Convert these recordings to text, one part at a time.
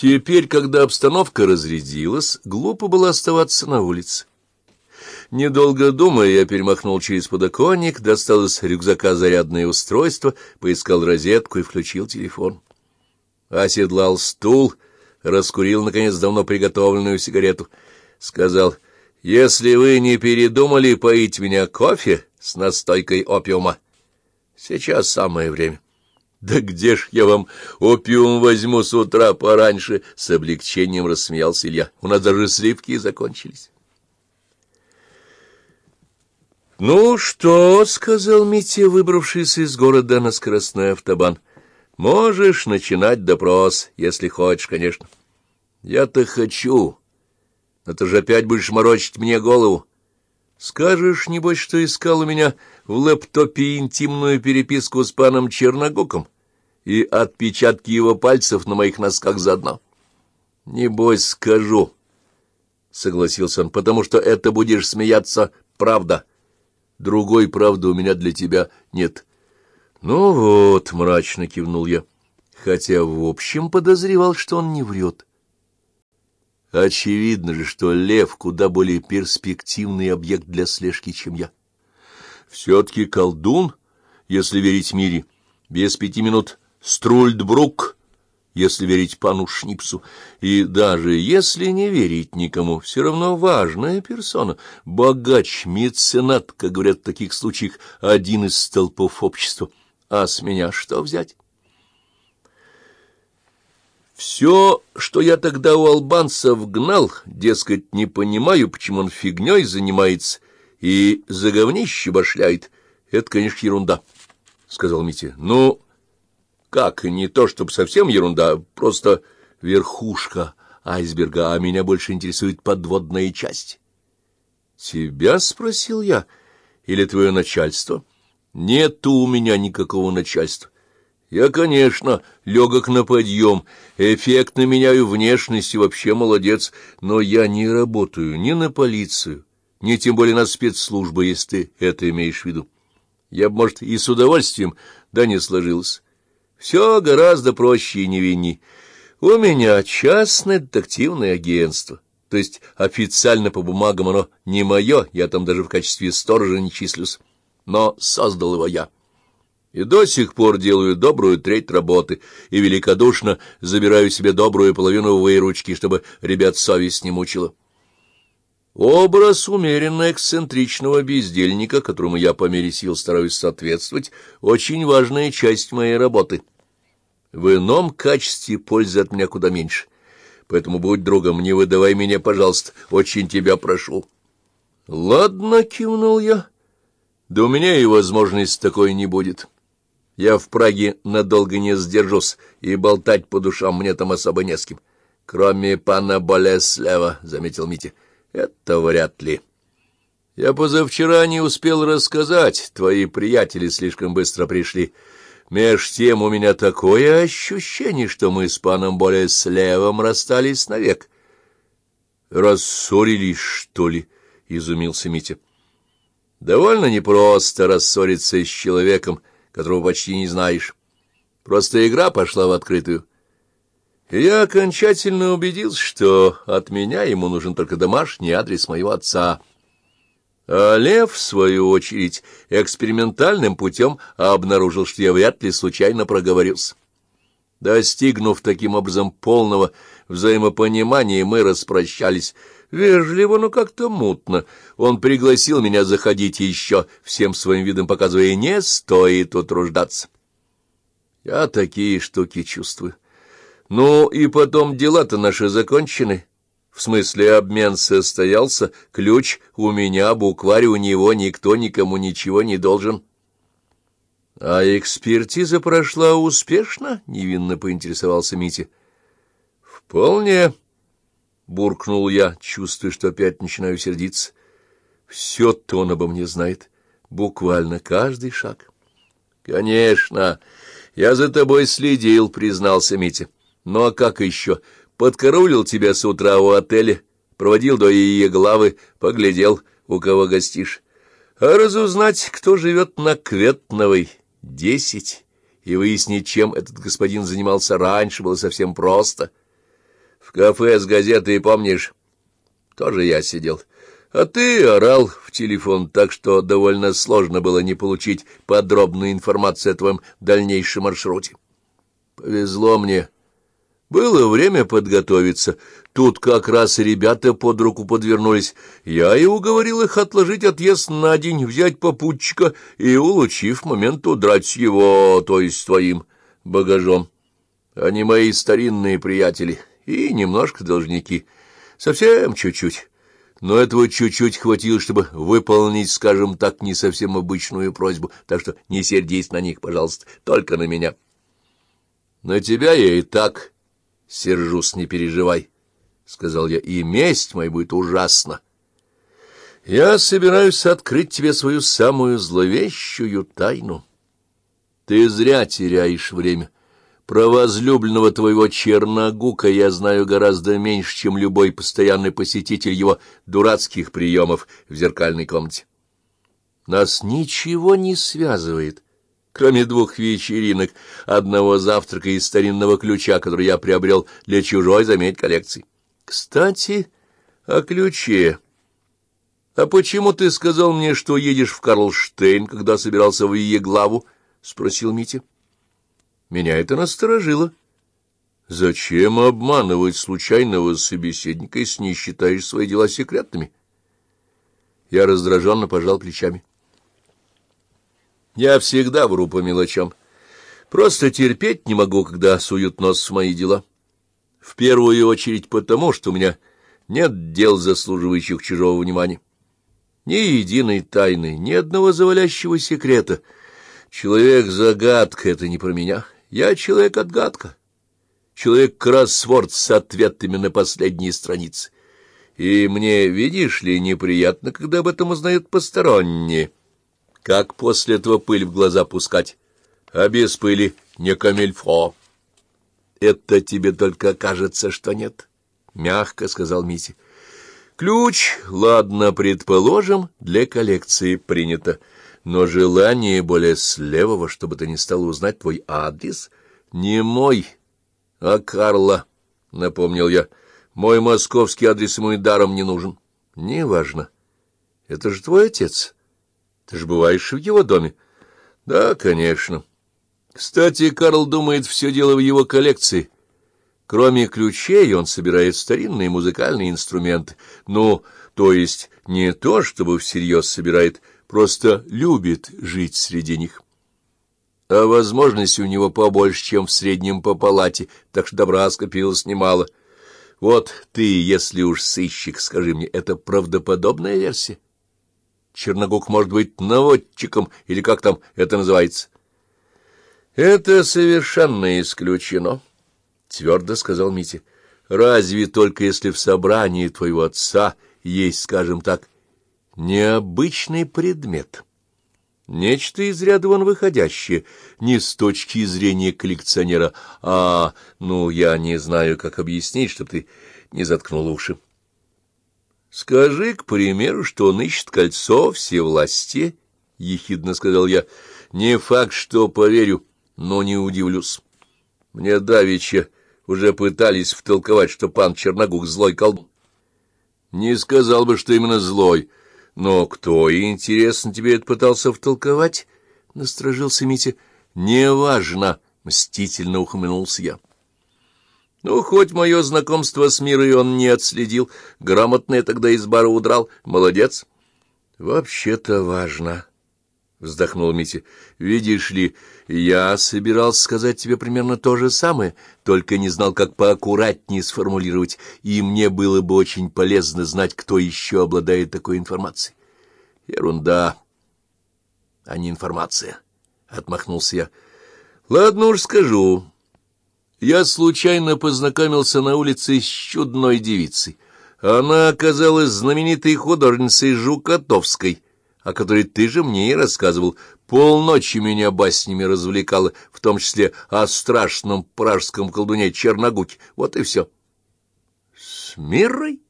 Теперь, когда обстановка разрядилась, глупо было оставаться на улице. Недолго думая, я перемахнул через подоконник, достал из рюкзака зарядное устройство, поискал розетку и включил телефон. Оседлал стул, раскурил, наконец, давно приготовленную сигарету. Сказал, «Если вы не передумали поить меня кофе с настойкой опиума, сейчас самое время». «Да где ж я вам опиум возьму с утра пораньше?» — с облегчением рассмеялся Илья. «У нас даже сливки закончились». «Ну что?» — сказал Митя, выбравшийся из города на скоростной автобан. «Можешь начинать допрос, если хочешь, конечно». «Я-то хочу. Но ты же опять будешь морочить мне голову. Скажешь, небось, что искал у меня в лэптопе интимную переписку с паном Черногуком и отпечатки его пальцев на моих носках заодно?» «Небось, скажу», — согласился он, — «потому что это будешь смеяться правда». Другой правды у меня для тебя нет. — Ну вот, — мрачно кивнул я, хотя в общем подозревал, что он не врет. Очевидно же, что лев куда более перспективный объект для слежки, чем я. Все-таки колдун, если верить Мире, без пяти минут Струльдбрук если верить пану Шнипсу. И даже если не верить никому, все равно важная персона, богач, меценат, как говорят в таких случаях, один из столпов общества. А с меня что взять? Все, что я тогда у албанцев гнал, дескать, не понимаю, почему он фигней занимается и за говнище башляет, это, конечно, ерунда, — сказал Митя. — Ну... Как, не то чтобы совсем ерунда, просто верхушка айсберга, а меня больше интересует подводная часть. — Тебя? — спросил я. — Или твое начальство? — Нету у меня никакого начальства. Я, конечно, легок на подъем, эффектно меняю внешность и вообще молодец, но я не работаю ни на полицию, ни тем более на спецслужбы, если ты это имеешь в виду. Я бы, может, и с удовольствием, да не сложилось. Все гораздо проще и невинней. У меня частное детективное агентство, то есть официально по бумагам оно не мое, я там даже в качестве сторожа не числюсь, но создал его я. И до сих пор делаю добрую треть работы и великодушно забираю себе добрую половину выручки, чтобы ребят совесть не мучила. Образ умеренно эксцентричного бездельника, которому я по мере сил стараюсь соответствовать, очень важная часть моей работы. В ином качестве пользы от меня куда меньше. Поэтому будь другом, не выдавай меня, пожалуйста, очень тебя прошу. — Ладно, — кивнул я. — Да у меня и возможности такой не будет. Я в Праге надолго не сдержусь, и болтать по душам мне там особо не с кем. Кроме пана Болеслева, — заметил Митя. — это вряд ли. Я позавчера не успел рассказать, твои приятели слишком быстро пришли. Меж тем у меня такое ощущение, что мы с паном более слевом расстались навек. Рассорились, что ли? — изумился Митя. Довольно непросто рассориться с человеком, которого почти не знаешь. Просто игра пошла в открытую я окончательно убедился, что от меня ему нужен только домашний адрес моего отца. А Лев, в свою очередь, экспериментальным путем обнаружил, что я вряд ли случайно проговорился. Достигнув таким образом полного взаимопонимания, мы распрощались. Вежливо, но как-то мутно. Он пригласил меня заходить еще, всем своим видом показывая, не стоит утруждаться. Я такие штуки чувствую. Ну, и потом дела-то наши закончены. В смысле, обмен состоялся, ключ у меня, букварь у него, никто никому ничего не должен. — А экспертиза прошла успешно? — невинно поинтересовался Митя. — Вполне, — буркнул я, чувствуя, что опять начинаю сердиться. Все-то он обо мне знает, буквально каждый шаг. — Конечно, я за тобой следил, — признался Митя. — ну а как еще? Подкараулил тебя с утра у отеля, проводил до ее главы, поглядел, у кого гостишь. А разузнать, кто живет на Кветновой, десять, и выяснить, чем этот господин занимался раньше, было совсем просто. В кафе с газетой, помнишь? Тоже я сидел. А ты орал в телефон, так что довольно сложно было не получить подробную информацию о твоем дальнейшем маршруте. Повезло мне. Было время подготовиться. Тут как раз ребята под руку подвернулись. Я и уговорил их отложить отъезд на день, взять попутчика и, улучив момент, удрать его, то есть твоим багажом. Они мои старинные приятели и немножко должники. Совсем чуть-чуть. Но этого чуть-чуть хватило, чтобы выполнить, скажем так, не совсем обычную просьбу, так что не сердись на них, пожалуйста, только на меня. На тебя я и так сержусь, не переживай, — сказал я, — и месть моя будет ужасна. Я собираюсь открыть тебе свою самую зловещую тайну. Ты зря теряешь время. Про возлюбленного твоего Черногука я знаю гораздо меньше, чем любой постоянный посетитель его дурацких приемов в зеркальной комнате. Нас ничего не связывает, кроме двух вечеринок, одного завтрака и старинного ключа, который я приобрел для чужой, заметь, коллекции. Кстати, о ключе. А почему ты сказал мне, что едешь в Карлштейн, когда собирался в Еглаву? — спросил Митя. Меня это насторожило. Зачем обманывать случайного собеседника, если не считаешь свои дела секретными? Я раздраженно пожал плечами. Я всегда вру по мелочам. Просто терпеть не могу, когда суют нос в мои дела. В первую очередь потому, что у меня нет дел, заслуживающих чужого внимания. Ни единой тайны, ни одного завалящего секрета. Человек-загадка — это не про меня. Я человек-отгадка, человек-кроссворд с ответами на последние страницы. И мне, видишь ли, неприятно, когда об этом узнают посторонние. Как после этого пыль в глаза пускать? А без пыли не камельфо. Это тебе только кажется, что нет, — мягко сказал Митя. Ключ, ладно, предположим, для коллекции принято но желание более с чтобы ты не стал узнать твой адрес, не мой, а Карла, — напомнил я. Мой московский адрес ему и даром не нужен. Неважно. Это же твой отец. Ты же бываешь в его доме. Да, конечно. Кстати, Карл думает, все дело в его коллекции. Кроме ключей он собирает старинные музыкальные инструменты. Ну, то есть не то, чтобы всерьез собирает, просто любит жить среди них. А возможностей у него побольше, чем в среднем по палате, так что добра скопилось немало. Вот ты, если уж сыщик, скажи мне, это правдоподобная версия? Черногук может быть наводчиком, или как там это называется? — Это совершенно исключено, — твердо сказал Митя. — Разве только если в собрании твоего отца есть, скажем так, необычный предмет. Нечто из ряда вон выходящее, не с точки зрения коллекционера, а, ну, я не знаю, как объяснить, чтобы ты не заткнул уши. Скажи, к примеру, что он ищет кольцо всевластия, — ехидно сказал я. Не факт, что поверю, но не удивлюсь. Мне давеча уже пытались втолковать, что пан Черногук злой колдун. Не сказал бы, что именно злой, — но кто, интересно, тебе это пытался втолковать? — насторожился Митя. — Неважно, — мстительно ухмыльнулся я. Ну, хоть мое знакомство с Мирой он не отследил, грамотно я тогда из бара удрал. Молодец. — Вообще-то важно, — вздохнул Митя. — Видишь ли, я собирался сказать тебе примерно то же самое, только не знал, как поаккуратнее сформулировать, и мне было бы очень полезно знать, кто еще обладает такой информацией. — Ерунда, а не информация, — отмахнулся я. — Ладно уж скажу. Я случайно познакомился на улице с чудной девицей. Она оказалась знаменитой художницей Жукотовской — о которой ты же мне и рассказывал. Полночи меня баснями развлекала, в том числе о страшном пражском колдуне Черногуке. Вот и все. — С Мирой?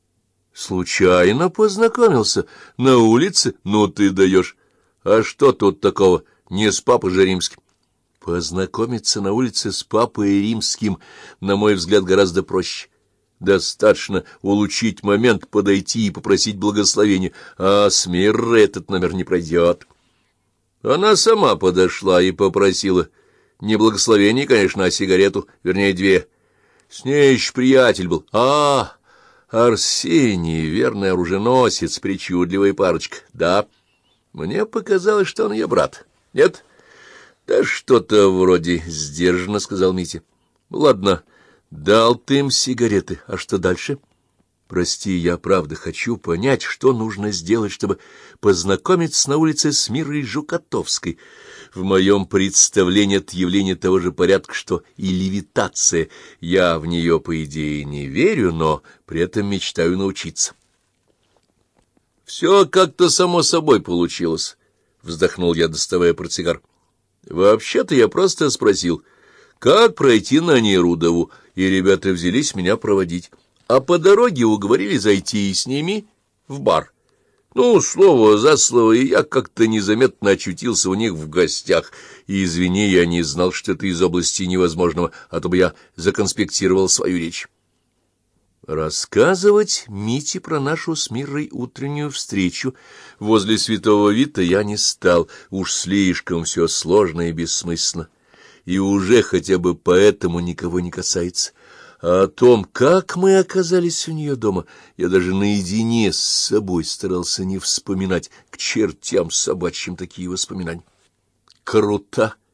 — Случайно познакомился. На улице? Ну, ты даешь. А что тут такого? Не с папой же римским. Познакомиться на улице с папой римским, на мой взгляд, гораздо проще. Достаточно улучшить момент, подойти и попросить благословения, а с мира этот номер не пройдет. Она сама подошла и попросила. Не благословение, конечно, а сигарету, вернее, две. С ней еще приятель был. А, Арсений, верный оруженосец, причудливая парочка. Да, мне показалось, что он ее брат. Нет? Да что-то вроде, — сдержанно сказал Митя. Ладно, — Дал ты им сигареты. А что дальше? Прости, я правда хочу понять, что нужно сделать, чтобы познакомиться на улице с Мирой Жукотовской. В моем представлении это явление того же порядка, что и левитация. Я в нее, по идее, не верю, но при этом мечтаю научиться. Все как-то само собой получилось, — вздохнул я, доставая портсигар. Вообще-то я просто спросил, как пройти на Нерудову, — и ребята взялись меня проводить. А по дороге уговорили зайти с ними в бар. Ну, слово за слово, и я как-то незаметно очутился у них в гостях. И, извини, я не знал, что это из области невозможного, а то бы я законспектировал свою речь. Рассказывать Мите про нашу с Мирой утреннюю встречу возле Святого Вита я не стал, уж слишком все сложно и бессмысленно и уже хотя бы поэтому никого не касается. А о том, как мы оказались у нее дома, я даже наедине с собой старался не вспоминать к чертям собачьим такие воспоминания. «Круто!» —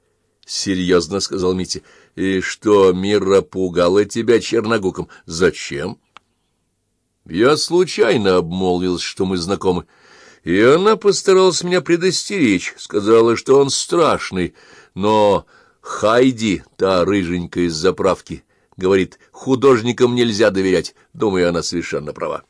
серьезно сказал Митя. «И что, Мира пугала тебя черногуком? Зачем?» Я случайно обмолвился, что мы знакомы, и она постаралась меня предостеречь, сказала, что он страшный, но... Хайди, та рыженькая из заправки, говорит, художникам нельзя доверять. Думаю, она совершенно права.